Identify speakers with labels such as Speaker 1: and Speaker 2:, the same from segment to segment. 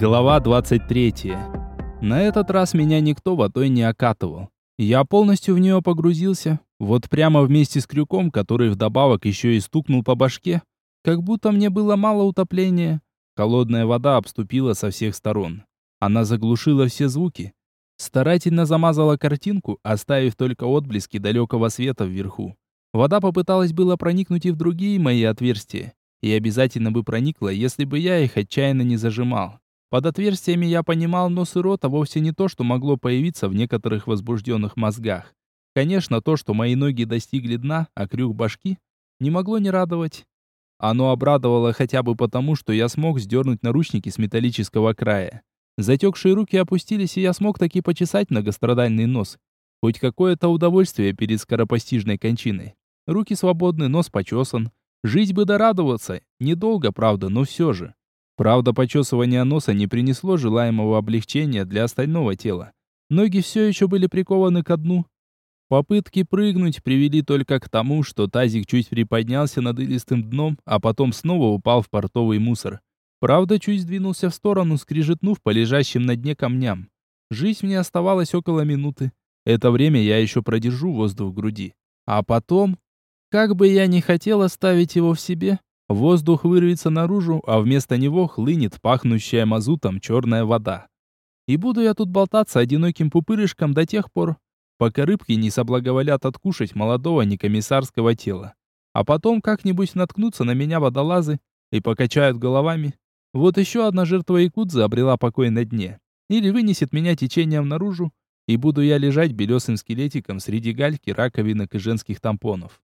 Speaker 1: Глава 23. На этот раз меня никто водой не окатывал. Я полностью в нее погрузился, вот прямо вместе с крюком, который вдобавок еще и стукнул по башке. Как будто мне было мало утопления. Холодная вода обступила со всех сторон. Она заглушила все звуки. Старательно замазала картинку, оставив только отблески далекого света вверху. Вода попыталась было проникнуть и в другие мои отверстия. И обязательно бы проникла, если бы я их отчаянно не зажимал. Под отверстиями я понимал нос и рот, а вовсе не то, что могло появиться в некоторых возбужденных мозгах. Конечно, то, что мои ноги достигли дна, а крюк башки, не могло не радовать. Оно обрадовало хотя бы потому, что я смог сдернуть наручники с металлического края. Затекшие руки опустились, и я смог таки почесать многострадальный нос. Хоть какое-то удовольствие перед скоропостижной кончиной. Руки свободны, нос почесан. Жить бы дорадоваться. Недолго, правда, но все же. Правда, почесывание носа не принесло желаемого облегчения для остального тела. Ноги все еще были прикованы ко дну. Попытки прыгнуть привели только к тому, что тазик чуть приподнялся над илистым дном, а потом снова упал в портовый мусор. Правда, чуть сдвинулся в сторону, скрижетнув по лежащим на дне камням. Жить мне оставалось около минуты. Это время я еще продержу воздух в груди. А потом, как бы я ни хотел оставить его в себе, Воздух вырвется наружу, а вместо него хлынет пахнущая мазутом черная вода. И буду я тут болтаться одиноким пупырышком до тех пор, пока рыбки не соблаговолят откушать молодого некомиссарского тела. А потом как-нибудь наткнутся на меня водолазы и покачают головами. Вот еще одна жертва якудзы обрела покой на дне. Или вынесет меня течением наружу, и буду я лежать белесым скелетиком среди гальки, раковинок и женских тампонов.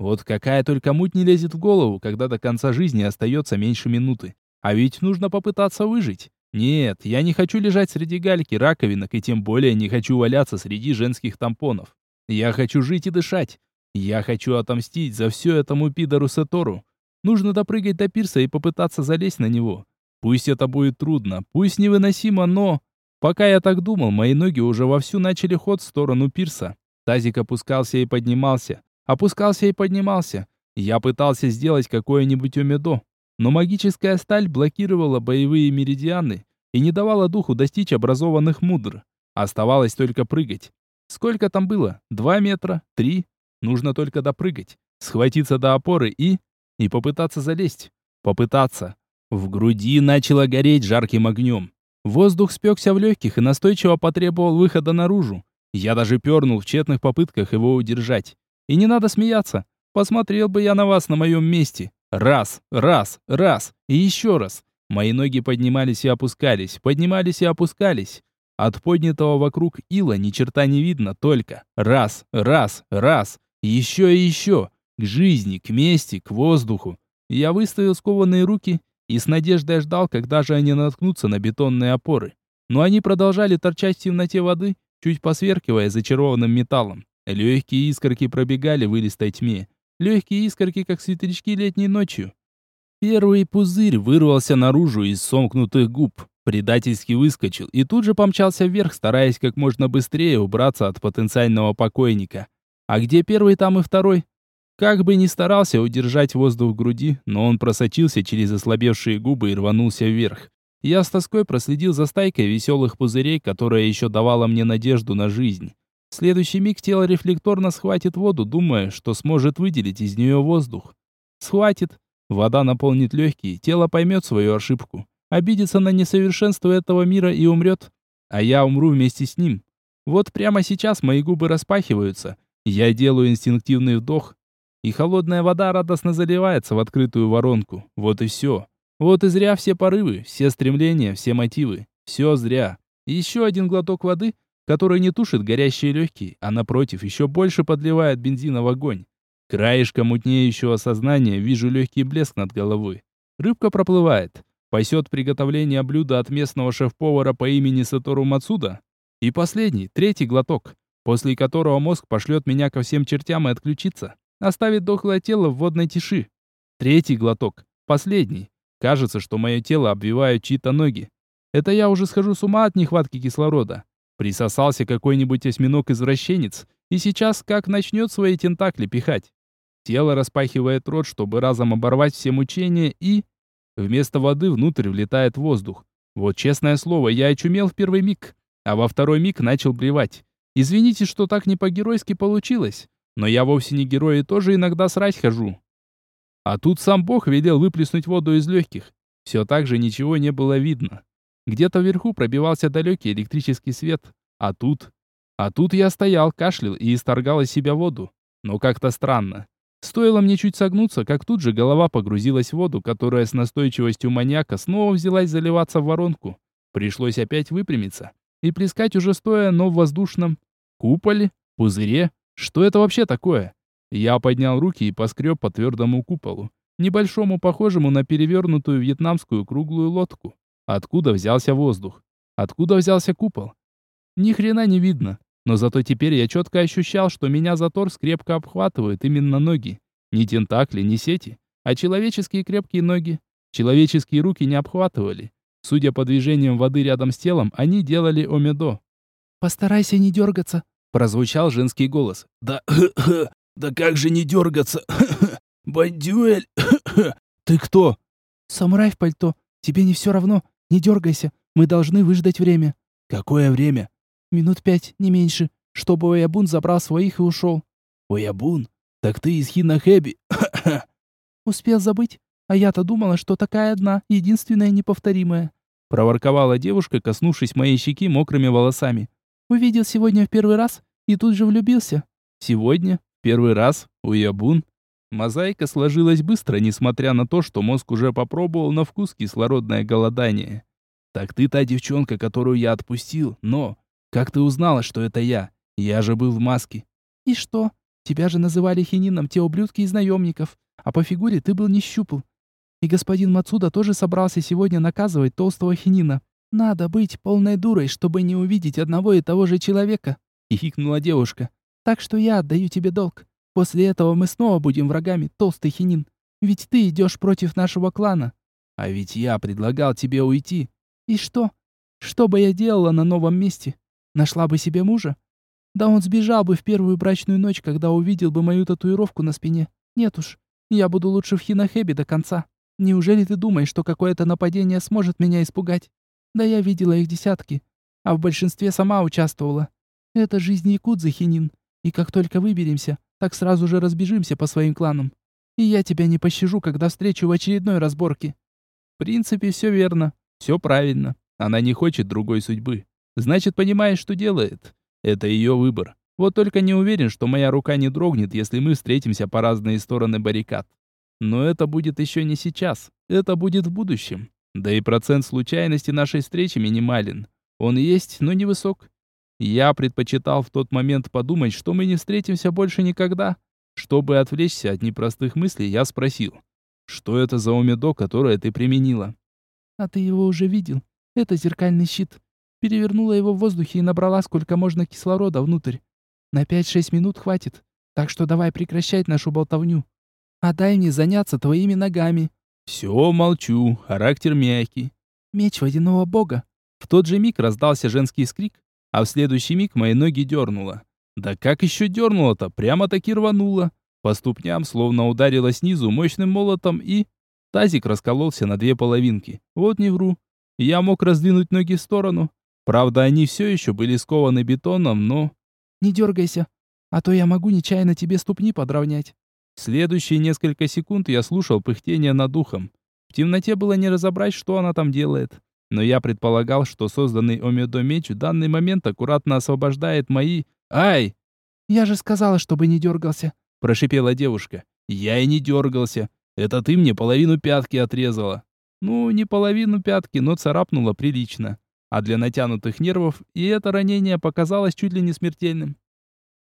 Speaker 1: Вот какая только муть не лезет в голову, когда до конца жизни остается меньше минуты. А ведь нужно попытаться выжить. Нет, я не хочу лежать среди гальки, раковинок, и тем более не хочу валяться среди женских тампонов. Я хочу жить и дышать. Я хочу отомстить за все этому пидору Сетору. Нужно допрыгать до пирса и попытаться залезть на него. Пусть это будет трудно, пусть невыносимо, но... Пока я так думал, мои ноги уже вовсю начали ход в сторону пирса. Тазик опускался и поднимался опускался и поднимался. Я пытался сделать какое-нибудь умедо, но магическая сталь блокировала боевые меридианы и не давала духу достичь образованных мудр. Оставалось только прыгать. Сколько там было? Два метра? Три? Нужно только допрыгать, схватиться до опоры и... и попытаться залезть. Попытаться. В груди начало гореть жарким огнем. Воздух спекся в легких и настойчиво потребовал выхода наружу. Я даже пернул в тщетных попытках его удержать. И не надо смеяться. Посмотрел бы я на вас на моем месте. Раз, раз, раз. И еще раз. Мои ноги поднимались и опускались, поднимались и опускались. От поднятого вокруг ила ни черта не видно, только раз, раз, раз. Еще и еще. К жизни, к мести, к воздуху. Я выставил скованные руки и с надеждой ждал, когда же они наткнутся на бетонные опоры. Но они продолжали торчать в темноте воды, чуть посверкивая зачарованным металлом. Легкие искорки пробегали в илистой тьме. Легкие искорки, как светлячки летней ночью. Первый пузырь вырвался наружу из сомкнутых губ, предательски выскочил и тут же помчался вверх, стараясь как можно быстрее убраться от потенциального покойника. А где первый, там и второй. Как бы ни старался удержать воздух в груди, но он просочился через ослабевшие губы и рванулся вверх. Я с тоской проследил за стайкой веселых пузырей, которая еще давала мне надежду на жизнь. В следующий миг тело рефлекторно схватит воду, думая, что сможет выделить из нее воздух. Схватит. Вода наполнит легкие, тело поймет свою ошибку. Обидится на несовершенство этого мира и умрет. А я умру вместе с ним. Вот прямо сейчас мои губы распахиваются. Я делаю инстинктивный вдох. И холодная вода радостно заливается в открытую воронку. Вот и все. Вот и зря все порывы, все стремления, все мотивы. Все зря. Еще один глоток воды — который не тушит горящие легкие, а напротив еще больше подливает бензина в огонь. Краешком мутнеющего сознания вижу легкий блеск над головой. Рыбка проплывает, пасет приготовление блюда от местного шеф-повара по имени Сатору Мацуда. И последний, третий глоток, после которого мозг пошлет меня ко всем чертям и отключится, оставит дохлое тело в водной тиши. Третий глоток, последний. Кажется, что мое тело обвивают чьи-то ноги. Это я уже схожу с ума от нехватки кислорода. Присосался какой-нибудь осьминог-извращенец, и сейчас как начнет свои тентакли пихать. Тело распахивает рот, чтобы разом оборвать все мучения, и... Вместо воды внутрь влетает воздух. Вот честное слово, я очумел в первый миг, а во второй миг начал блевать. Извините, что так не по-геройски получилось, но я вовсе не герой и тоже иногда срать хожу. А тут сам Бог велел выплеснуть воду из легких. Все так же ничего не было видно. Где-то вверху пробивался далекий электрический свет. А тут... А тут я стоял, кашлял и исторгал из себя воду. Но как-то странно. Стоило мне чуть согнуться, как тут же голова погрузилась в воду, которая с настойчивостью маньяка снова взялась заливаться в воронку. Пришлось опять выпрямиться и плескать уже стоя, но в воздушном куполе, пузыре. Что это вообще такое? Я поднял руки и поскреб по твердому куполу, небольшому, похожему на перевернутую вьетнамскую круглую лодку. Откуда взялся воздух? Откуда взялся купол? Ни хрена не видно, но зато теперь я четко ощущал, что меня за торс крепко обхватывают именно ноги. Не тентакли, не сети, а человеческие крепкие ноги. Человеческие руки не обхватывали. Судя по движениям воды рядом с телом, они делали омедо.
Speaker 2: «Постарайся не дергаться», — прозвучал женский голос.
Speaker 3: «Да, да как же не дергаться? Бандюэль!
Speaker 1: Ты кто?»
Speaker 2: «Самурай в пальто. Тебе не все равно. Не дергайся. Мы должны выждать время».
Speaker 3: «Какое время?»
Speaker 2: «Минут пять, не меньше. Чтобы Оябун забрал своих и ушел».
Speaker 3: «Оябун? Так ты из Хинахэби?»
Speaker 2: «Успел забыть? А я-то думала, что такая одна, единственная неповторимая».
Speaker 1: Проворковала девушка, коснувшись моей щеки мокрыми волосами.
Speaker 2: «Увидел сегодня в первый раз и тут же влюбился».
Speaker 1: «Сегодня? Первый раз? Уябун?» Мозаика сложилась быстро, несмотря на то, что мозг уже попробовал на вкус кислородное голодание. «Так ты та девчонка, которую я отпустил, но... Как ты узнала, что это я? Я же был в маске».
Speaker 2: «И что? Тебя же называли хинином те ублюдки из наемников, а по фигуре ты был не щупал. И господин Мацуда тоже собрался сегодня наказывать толстого хинина. Надо быть полной дурой, чтобы не увидеть одного и того же человека», — хихикнула девушка. «Так что я отдаю тебе долг. После этого мы снова будем врагами, толстый хинин. Ведь ты идешь против нашего клана.
Speaker 1: А ведь я предлагал тебе уйти.
Speaker 2: И что? Что бы я делала на новом месте? Нашла бы себе мужа? Да он сбежал бы в первую брачную ночь, когда увидел бы мою татуировку на спине. Нет уж, я буду лучше в Хинахебе до конца. Неужели ты думаешь, что какое-то нападение сможет меня испугать? Да я видела их десятки, а в большинстве сама участвовала. Это жизнь якудзы, Хинин. И как только выберемся, так сразу же разбежимся по своим кланам. И я тебя не пощажу, когда встречу в очередной разборке.
Speaker 1: В принципе, все верно, все правильно. Она не хочет другой судьбы. Значит, понимает, что делает. Это ее выбор. Вот только не уверен, что моя рука не дрогнет, если мы встретимся по разные стороны баррикад. Но это будет еще не сейчас. Это будет в будущем. Да и процент случайности нашей встречи минимален. Он есть, но невысок. Я предпочитал в тот момент подумать, что мы не встретимся больше никогда. Чтобы отвлечься от непростых мыслей, я спросил, что это за умедо, которое ты применила?
Speaker 2: А ты его уже видел? Это зеркальный щит. Перевернула его в воздухе и набрала сколько можно кислорода внутрь. На 5-6 минут хватит. Так что давай прекращать нашу болтовню. А дай мне заняться твоими ногами.
Speaker 1: Все, молчу. Характер мягкий.
Speaker 2: Меч водяного бога.
Speaker 1: В тот же миг раздался женский скрик, а в следующий миг мои ноги дернуло. Да как еще дернуло-то? Прямо-таки рвануло. По ступням словно ударило снизу мощным молотом и... Тазик раскололся на две половинки. Вот не вру. Я мог раздвинуть ноги в сторону. Правда, они все еще были скованы бетоном, но...
Speaker 2: «Не дергайся, а то я могу нечаянно тебе ступни подровнять».
Speaker 1: Следующие несколько секунд я слушал пыхтение над ухом. В темноте было не разобрать, что она там делает но я предполагал, что созданный Омедо меч в данный момент аккуратно освобождает мои... Ай!
Speaker 2: «Я же сказала, чтобы не дергался», —
Speaker 1: прошипела девушка. «Я и не дергался. Это ты мне половину пятки отрезала». Ну, не половину пятки, но царапнула прилично. А для натянутых нервов и это ранение показалось чуть ли не смертельным.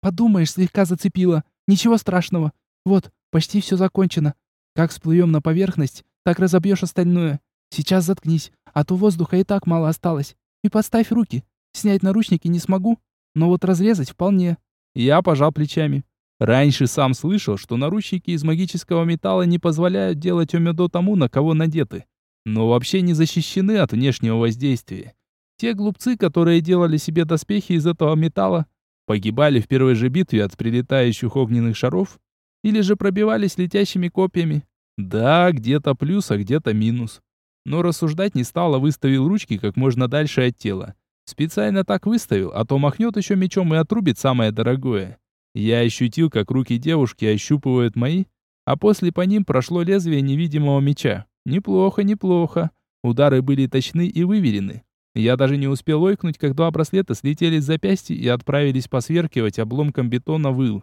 Speaker 2: «Подумаешь, слегка зацепило. Ничего страшного. Вот, почти все закончено. Как всплывем на поверхность, так разобьешь остальное. Сейчас заткнись, а то воздуха и так мало осталось. И подставь руки. Снять наручники не смогу, но вот разрезать вполне».
Speaker 1: Я пожал плечами. Раньше сам слышал, что наручники из магического металла не позволяют делать омедо тому, на кого надеты. Но вообще не защищены от внешнего воздействия. Те глупцы, которые делали себе доспехи из этого металла, погибали в первой же битве от прилетающих огненных шаров или же пробивались летящими копьями. Да, где-то плюс, а где-то минус. Но рассуждать не стал, выставил ручки как можно дальше от тела. Специально так выставил, а то махнет еще мечом и отрубит самое дорогое. Я ощутил, как руки девушки ощупывают мои, а после по ним прошло лезвие невидимого меча. Неплохо, неплохо. Удары были точны и выверены. Я даже не успел ойкнуть, как два браслета слетели с запястья и отправились посверкивать обломком бетона выл.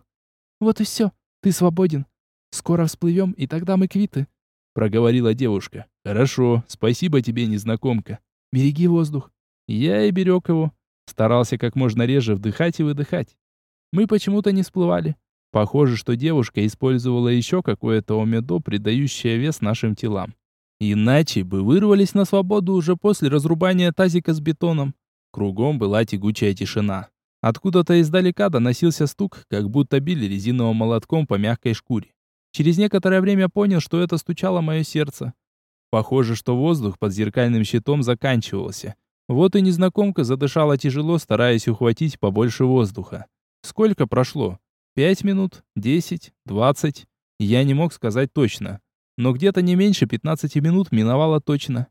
Speaker 2: «Вот и все, ты свободен. Скоро всплывем, и тогда мы квиты», —
Speaker 1: проговорила девушка. «Хорошо, спасибо тебе, незнакомка.
Speaker 2: Береги воздух».
Speaker 1: Я и берег его. Старался как можно реже вдыхать и выдыхать. Мы почему-то не всплывали. Похоже, что девушка использовала еще какое-то омедо, придающее вес нашим телам. Иначе бы вырвались на свободу уже после разрубания тазика с бетоном. Кругом была тягучая тишина. Откуда-то издалека доносился стук, как будто били резиновым молотком по мягкой шкуре. Через некоторое время понял, что это стучало мое сердце. Похоже, что воздух под зеркальным щитом заканчивался. Вот и незнакомка задышала тяжело, стараясь ухватить побольше воздуха. Сколько прошло? Пять минут? Десять? Двадцать? Я не мог сказать точно. Но где-то не меньше пятнадцати минут миновало точно.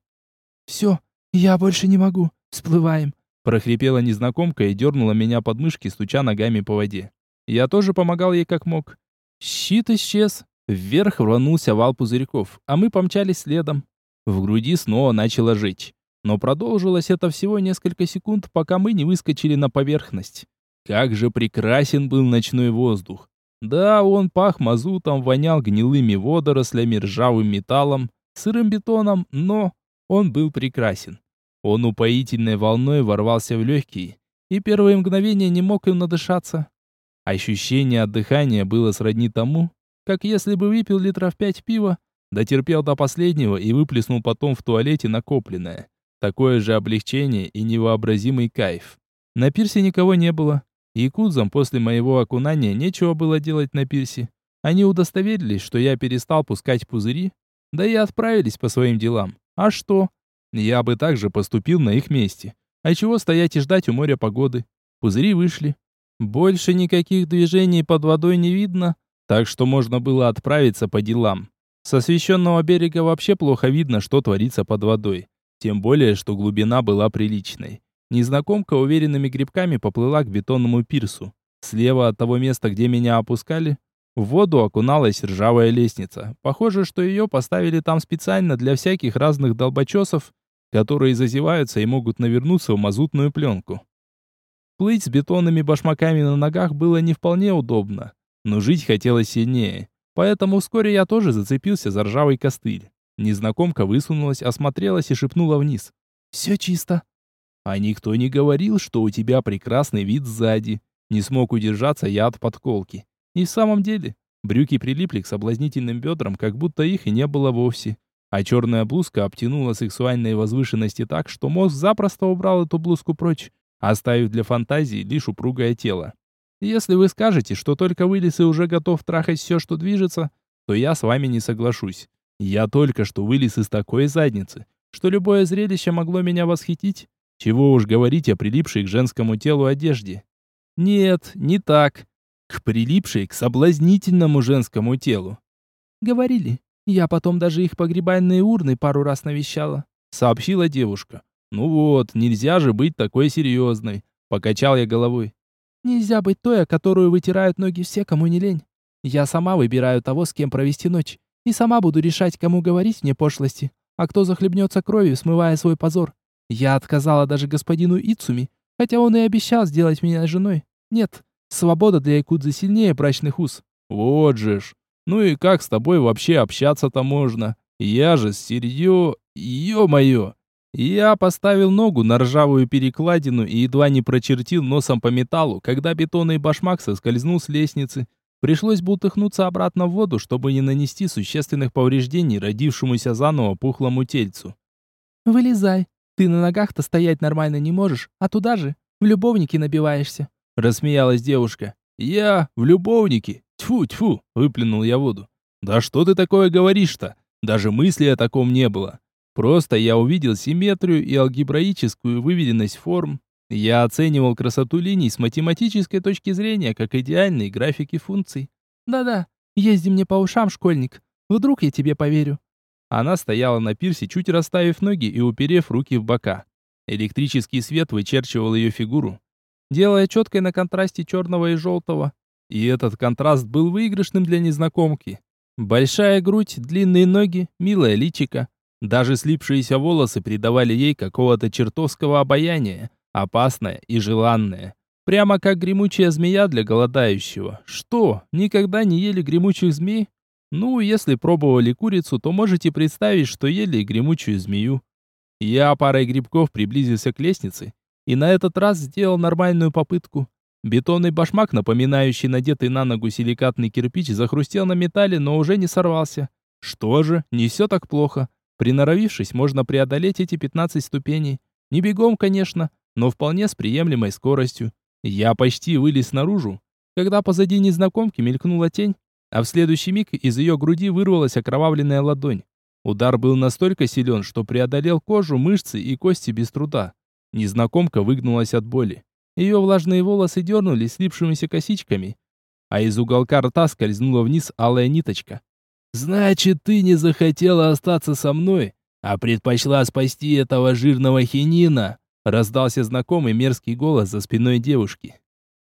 Speaker 2: «Все, я больше не могу. Всплываем», —
Speaker 1: прохрипела незнакомка и дернула меня под мышки, стуча ногами по воде. Я тоже помогал ей как мог. Щит исчез. Вверх рванулся вал пузырьков, а мы помчались следом. В груди снова начало жечь. Но продолжилось это всего несколько секунд, пока мы не выскочили на поверхность. Как же прекрасен был ночной воздух. Да, он пах мазутом, вонял гнилыми водорослями, ржавым металлом, сырым бетоном, но он был прекрасен. Он упоительной волной ворвался в легкие, и первые мгновения не мог им надышаться. Ощущение от дыхания было сродни тому, как если бы выпил литров пять пива, дотерпел до последнего и выплеснул потом в туалете накопленное. Такое же облегчение и невообразимый кайф. На пирсе никого не было. Якудзам после моего окунания нечего было делать на пирсе. Они удостоверились, что я перестал пускать пузыри, да и отправились по своим делам. А что? Я бы также поступил на их месте. А чего стоять и ждать у моря погоды? Пузыри вышли. Больше никаких движений под водой не видно, так что можно было отправиться по делам. С освещенного берега вообще плохо видно, что творится под водой. Тем более, что глубина была приличной. Незнакомка уверенными грибками поплыла к бетонному пирсу. Слева от того места, где меня опускали, в воду окуналась ржавая лестница. Похоже, что ее поставили там специально для всяких разных долбочесов, которые зазеваются и могут навернуться в мазутную пленку. Плыть с бетонными башмаками на ногах было не вполне удобно, но жить хотелось сильнее. Поэтому вскоре я тоже зацепился за ржавый костыль. Незнакомка высунулась, осмотрелась и шепнула вниз. «Все чисто». А никто не говорил, что у тебя прекрасный вид сзади. Не смог удержаться я от подколки. И в самом деле, брюки прилипли к соблазнительным бедрам, как будто их и не было вовсе. А черная блузка обтянула сексуальные возвышенности так, что мозг запросто убрал эту блузку прочь, оставив для фантазии лишь упругое тело. Если вы скажете, что только вылез и уже готов трахать все, что движется, то я с вами не соглашусь. Я только что вылез из такой задницы, что любое зрелище могло меня восхитить, чего уж говорить о прилипшей к женскому телу одежде. Нет, не так. К прилипшей к соблазнительному женскому телу.
Speaker 2: Говорили. Я потом даже их погребальные урны пару раз навещала.
Speaker 1: Сообщила девушка. Ну вот, нельзя же быть такой серьезной. Покачал я головой.
Speaker 2: Нельзя быть той, о которую вытирают ноги все, кому не лень. Я сама выбираю того, с кем провести ночь. И сама буду решать, кому говорить мне пошлости, а кто захлебнется кровью, смывая свой позор. Я отказала даже господину Ицуми, хотя он и обещал сделать меня женой. Нет, свобода для якудзы сильнее брачных уз.
Speaker 1: Вот же ж. Ну и как с тобой вообще общаться-то можно? Я же серьё... Ё-моё! Я поставил ногу на ржавую перекладину и едва не прочертил носом по металлу, когда бетонный башмак соскользнул с лестницы. Пришлось бултыхнуться обратно в воду, чтобы не нанести существенных повреждений родившемуся заново пухлому тельцу.
Speaker 2: «Вылезай», ты на ногах-то стоять нормально не можешь, а туда же в любовнике набиваешься.
Speaker 1: Рассмеялась девушка. Я в любовнике? Тьфу, тьфу, выплюнул я воду. Да что ты такое говоришь-то? Даже мысли о таком не было. Просто я увидел симметрию и алгебраическую выведенность форм. Я оценивал красоту линий с математической точки зрения, как идеальные графики функций.
Speaker 2: Да-да, езди мне по ушам, школьник. Вдруг я тебе поверю.
Speaker 1: Она стояла на пирсе, чуть расставив ноги и уперев руки в бока. Электрический свет вычерчивал ее фигуру, делая четкой на контрасте черного и желтого. И этот контраст был выигрышным для незнакомки. Большая грудь, длинные ноги, милая личика. Даже слипшиеся волосы придавали ей какого-то чертовского обаяния, опасное и желанное. Прямо как гремучая змея для голодающего. Что, никогда не ели гремучих змей? Ну, если пробовали курицу, то можете представить, что ели гремучую змею. Я парой грибков приблизился к лестнице и на этот раз сделал нормальную попытку. Бетонный башмак, напоминающий надетый на ногу силикатный кирпич, захрустел на металле, но уже не сорвался. Что же, не все так плохо. Приноровившись, можно преодолеть эти 15 ступеней. Не бегом, конечно, но вполне с приемлемой скоростью. Я почти вылез наружу, когда позади незнакомки мелькнула тень, а в следующий миг из ее груди вырвалась окровавленная ладонь. Удар был настолько силен, что преодолел кожу, мышцы и кости без труда. Незнакомка выгнулась от боли. Ее влажные волосы дернулись слипшимися косичками, а из уголка рта скользнула вниз алая ниточка.
Speaker 3: «Значит, ты не захотела остаться со мной, а предпочла спасти этого жирного хинина?»
Speaker 1: Раздался знакомый мерзкий голос за спиной девушки.